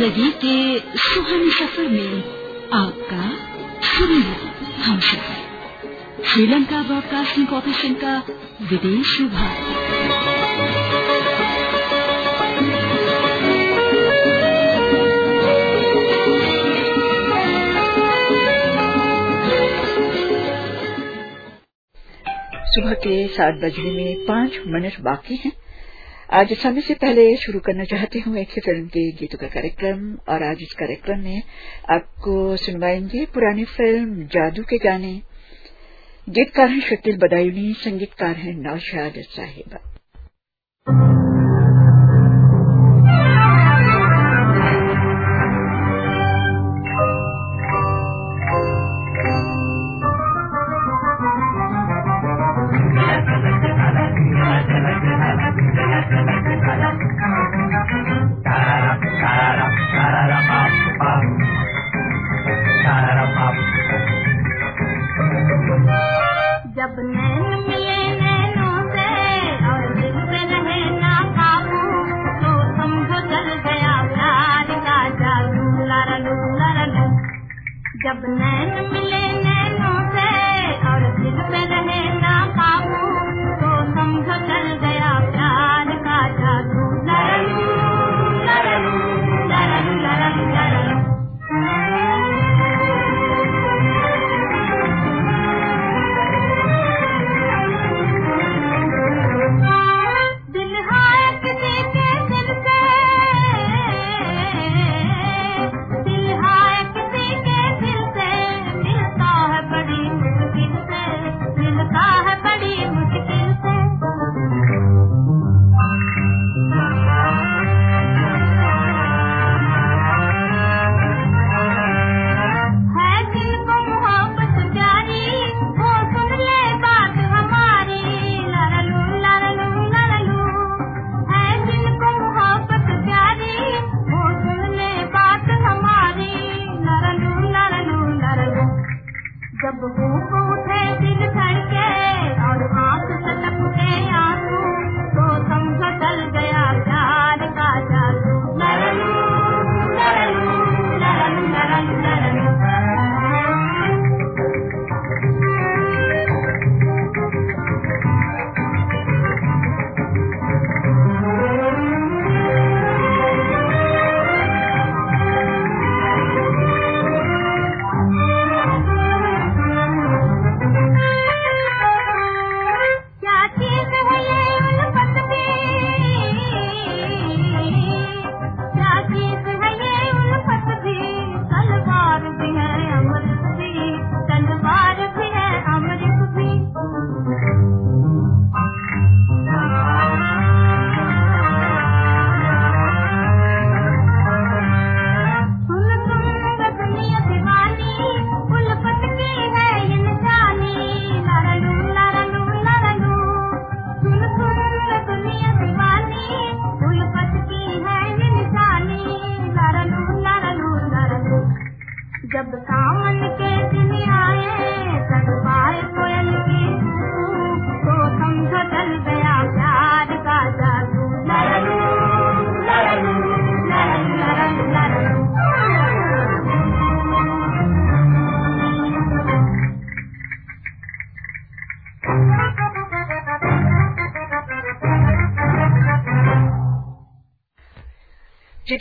ज़िंदगी के सुहाने सफ़र में आपका हम सफ़र श्रीलंका ब्रॉडकास्टिंग कॉरपोरेशन का विदेश विभाग। सुबह के सात बजने में पाँच मिनट बाकी हैं। आज समय से पहले शुरू करना चाहते हूँ एक ही फ़िल्म के गीतों का कार्यक्रम, और आज इस कार्यक्रम में आपको सुनवाएँगे पुरानी फ़िल्म जादू के गाने। गीतकार हैं शकील बदायूनी, संगीतकार हैं नौशाद साहिबा। जब नैन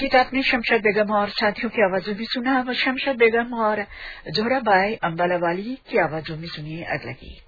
गीत आपने शमशाद बेगम और साथियों की आवाजों में सुना। व शमशाद बेगम और जोहराबाई अम्बाला वाली की आवाजों में सुनिए अगला गीत।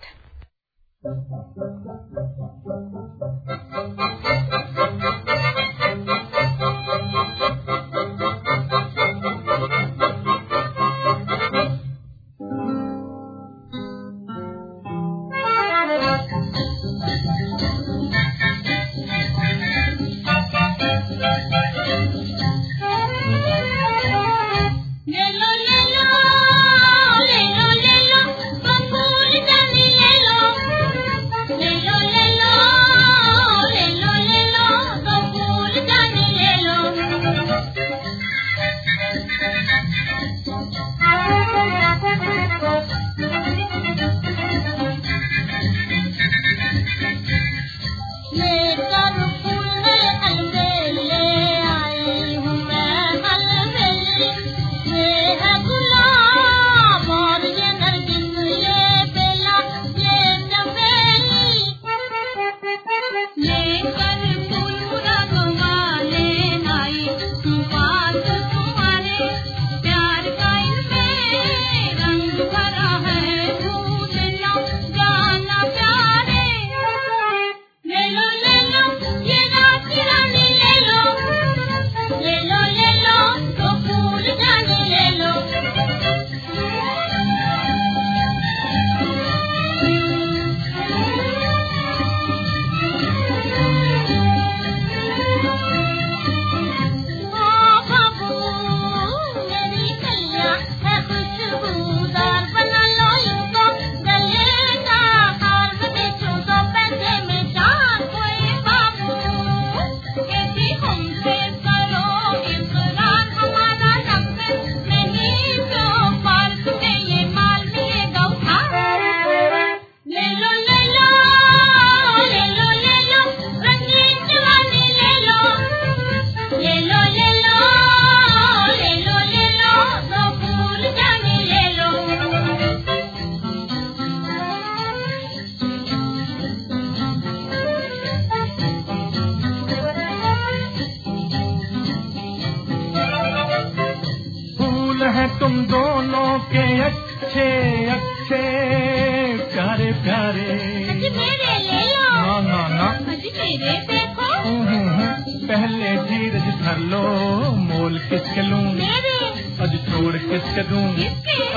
किसके दूँ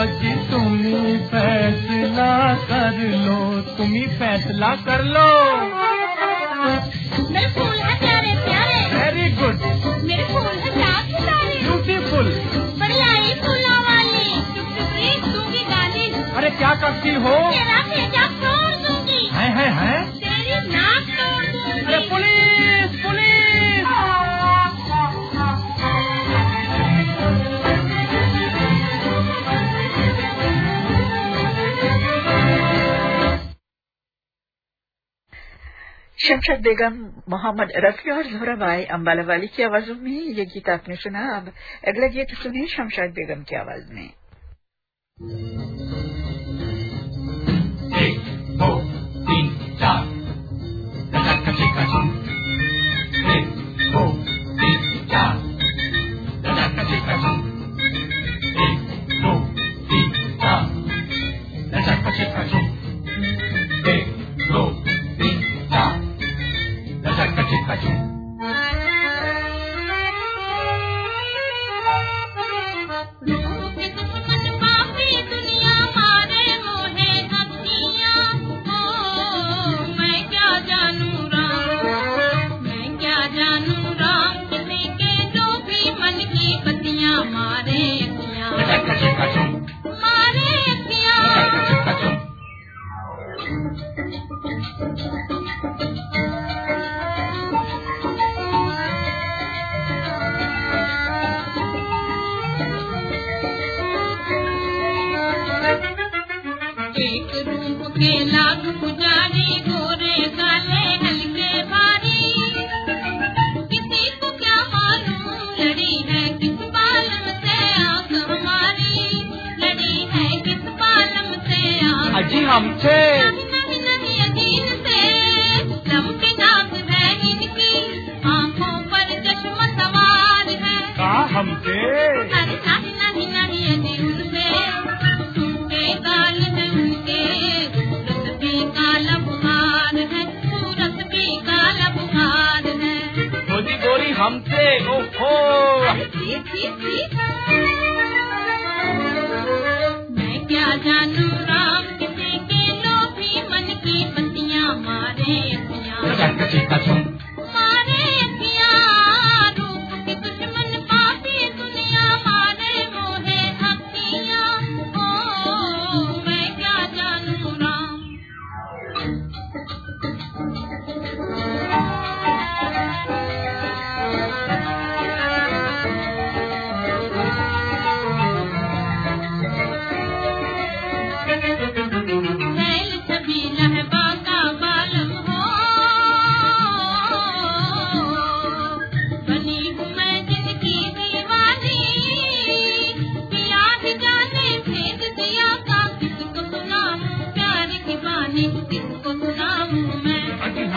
अजी तुम ही फैसला कर लो तुम ही फैसला कर लो। मेरे फूल है प्यारे प्यारे। वेरी गुड मेरे फूल है चार सितारे ब्यूटीफुल बड़ी आई वाली। चुप चुप दूँगी गाली अरे क्या करती हो? शमशद बेगम मोहम्मद रफी और जोहराबाई अम्बाला वाली की आवाजों में ये गीत आपने सुना अब अगला गीत सुनिए शमशाद बेगम की आवाज़ में एक,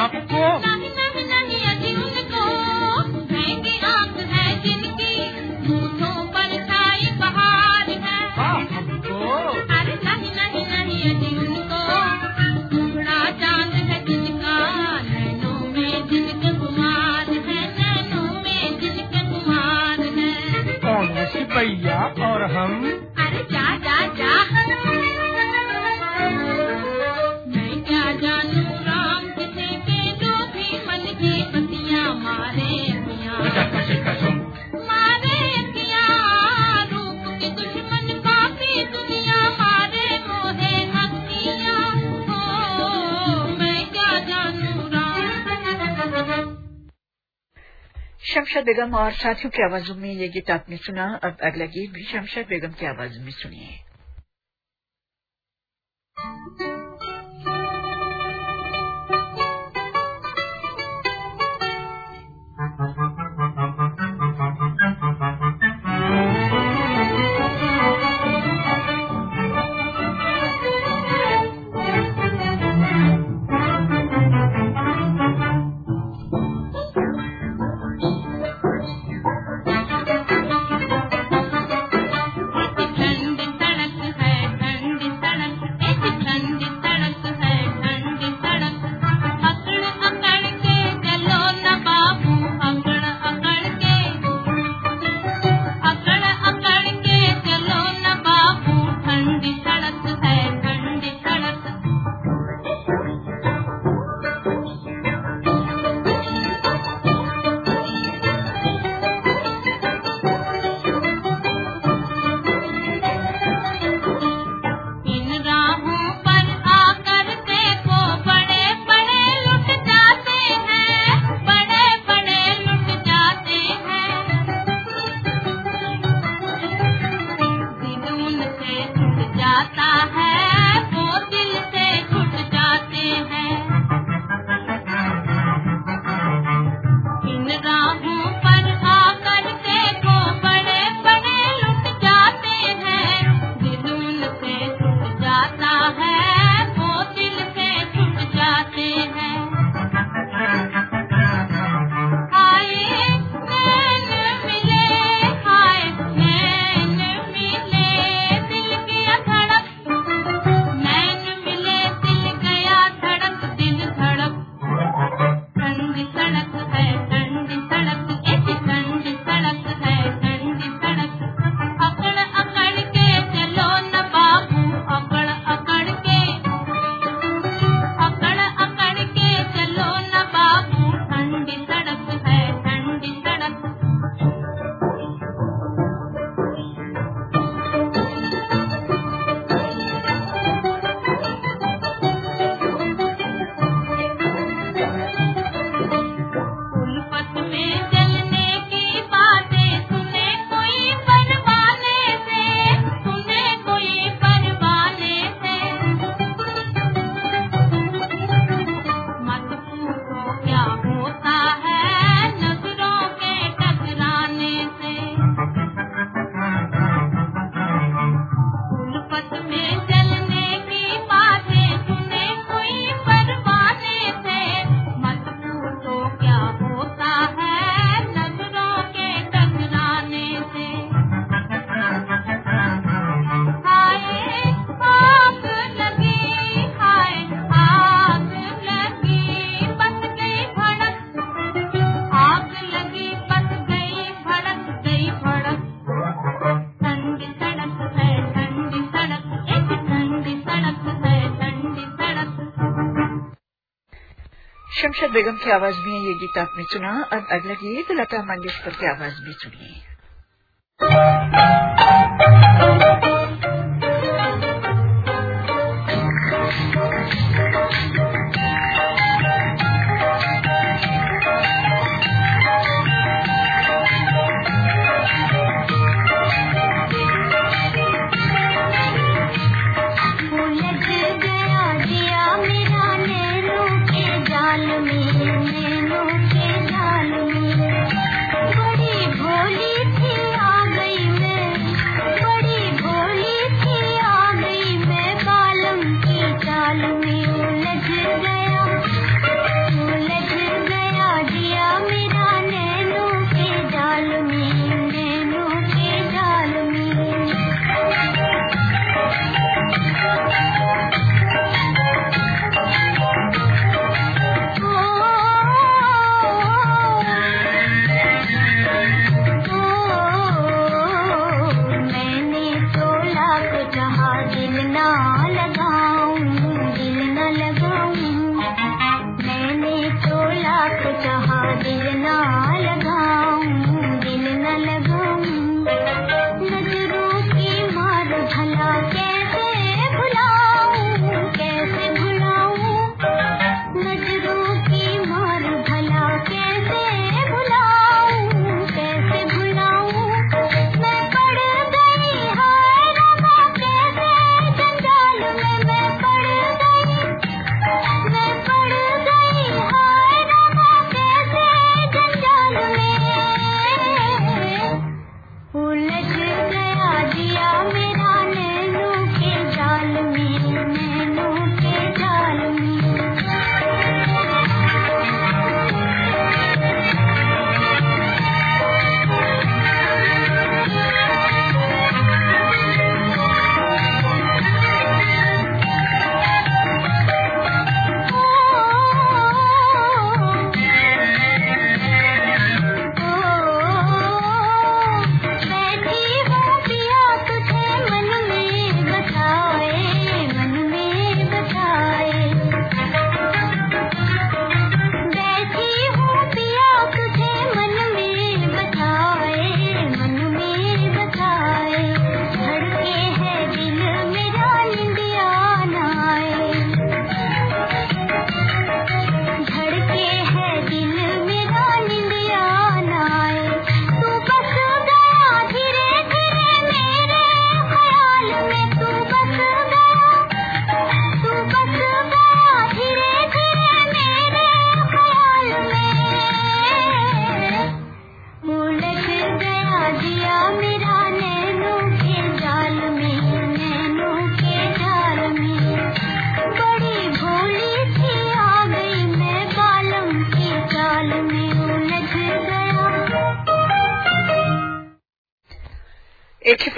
අප්පෝ बेगम और साथियों की आवाजों में ये गीत आपने सुना। अब अगला गीत भी शमशाद बेगम की आवाज़ में सुनिए। बेगम की आवाज़ में ये गीत आपने सुना। अब अगला गीत लता मंगेशकर की आवाज़ भी सुनिए।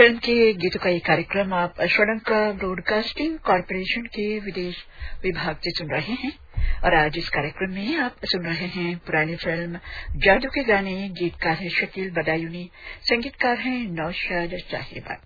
फ़िल्म के गीतों का ये कार्यक्रम आप श्रीलंका ब्रॉडकास्टिंग कॉरपोरेशन के विदेश विभाग से सुन रहे हैं और आज इस कार्यक्रम में आप सुन रहे हैं पुरानी फ़िल्म जादू के गाने। गीतकार हैं शकील बदायूनी, संगीतकार हैं नौशाद चाहेबा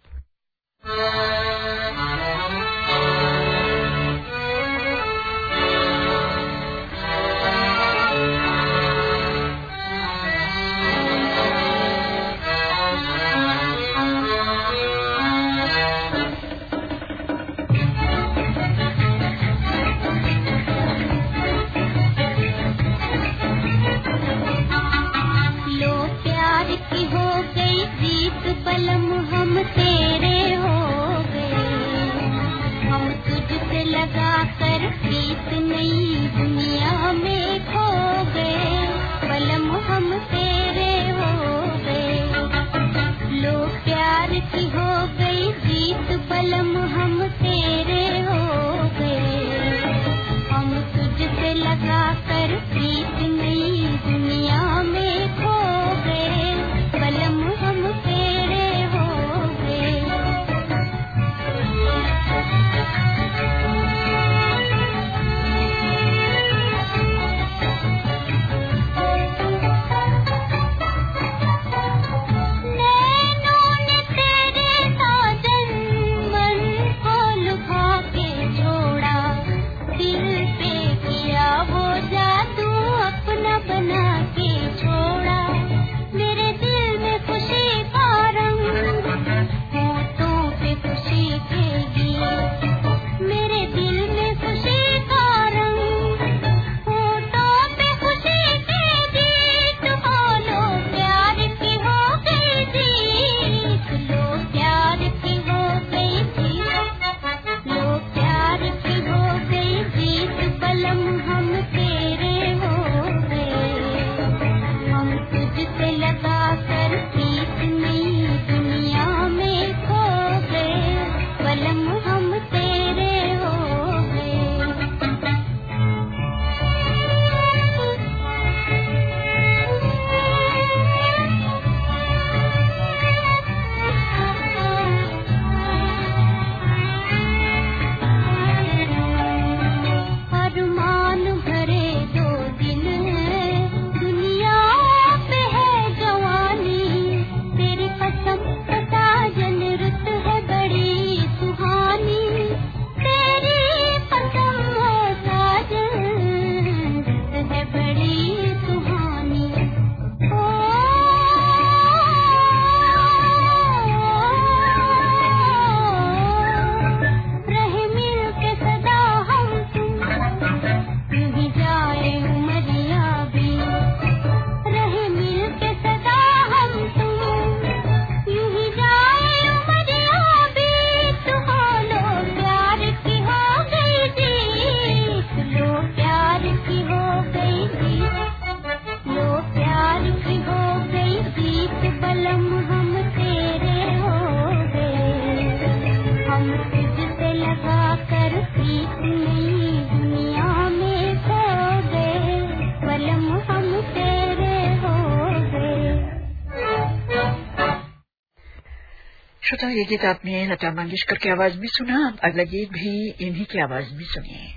श्रोता ये गीत आपने लता मंगेशकर की आवाज़ में सुना अगला गीत भी इन्हीं की आवाज़ में सुनिए।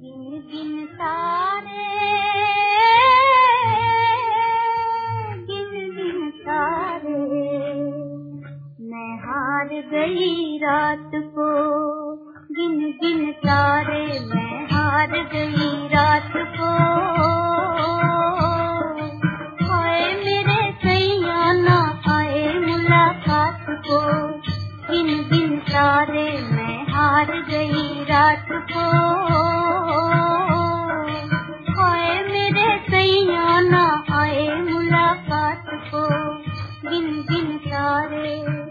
दिन दिन सारे दिन हार गई रात को, दिन गिन तारे मैं हार गई रात को। इशारे मैं हार गई रात को। आए मेरे सैया ना आए मुलाकात को। गिन गिन सारे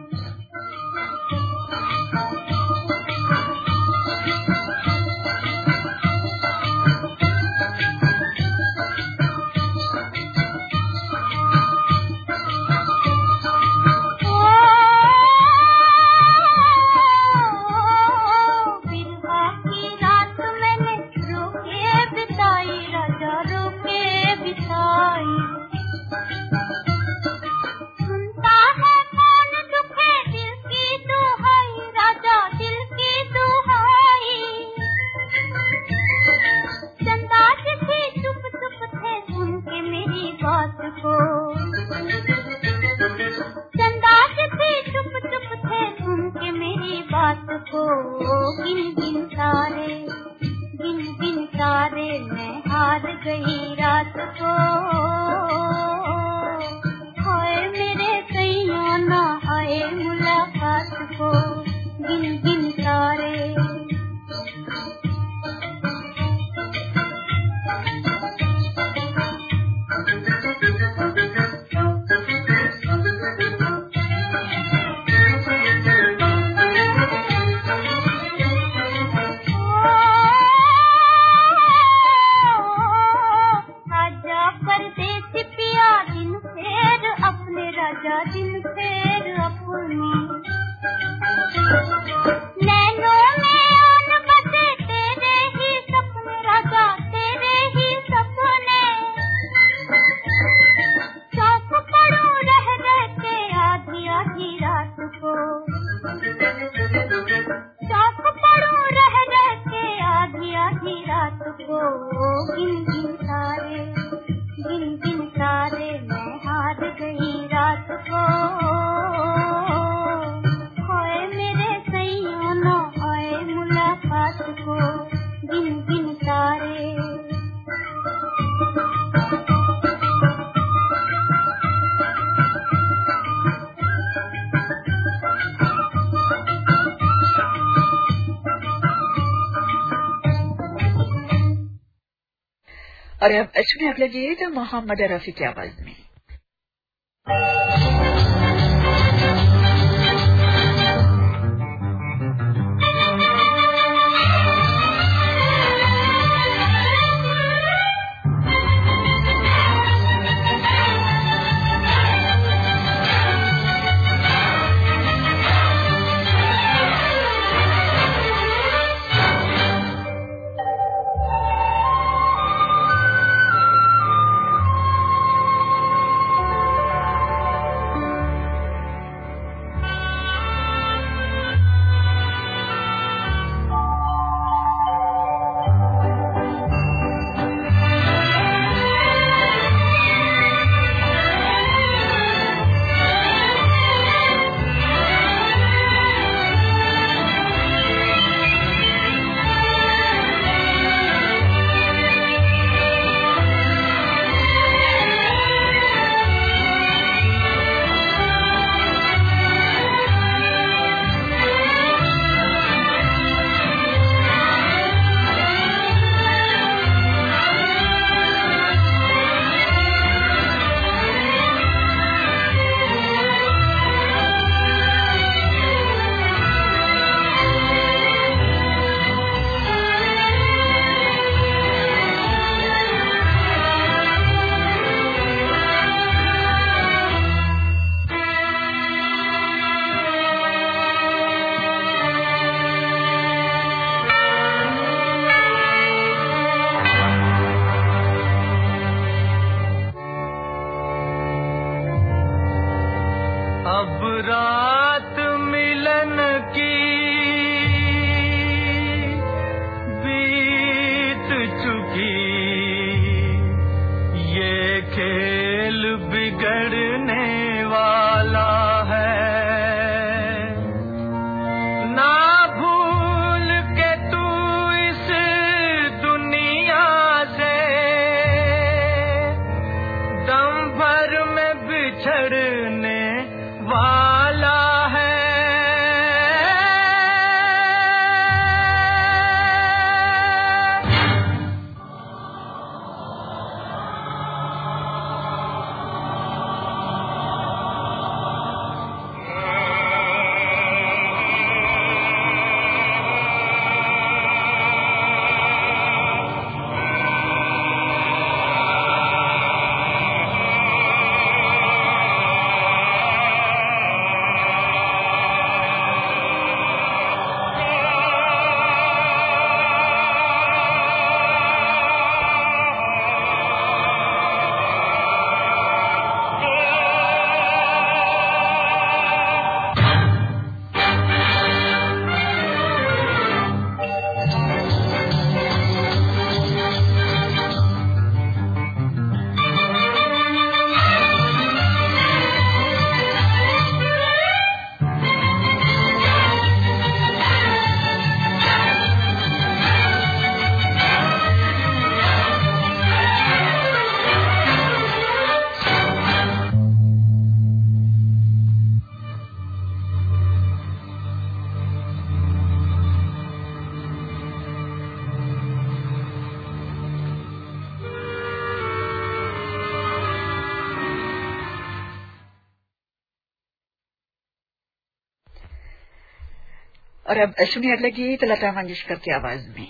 दिल से ඩබ්ලිව් මහම්මද රෆික් අවල් और अब सुनिए अगला गीत लता मंगेशकर की आवाज़ में।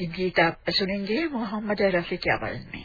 की गीत आप सुनेंगे मोहम्मद रफी के आवाज़ में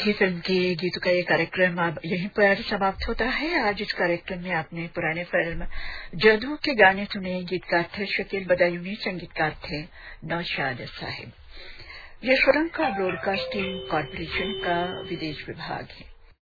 देखिए फ़िल्म के गीत का ये कार्यक्रम अब यहीं पर समाप्त होता है। आज इस कार्यक्रम में आपने पुराने फ़िल्म जदू के गाने सुने, गीतकार थे शकील बदायूनी संगीतकार थे नौशाद साहिब। ये श्रीलंका ब्रॉडकास्टिंग कॉरपोरेशन का विदेश विभाग है।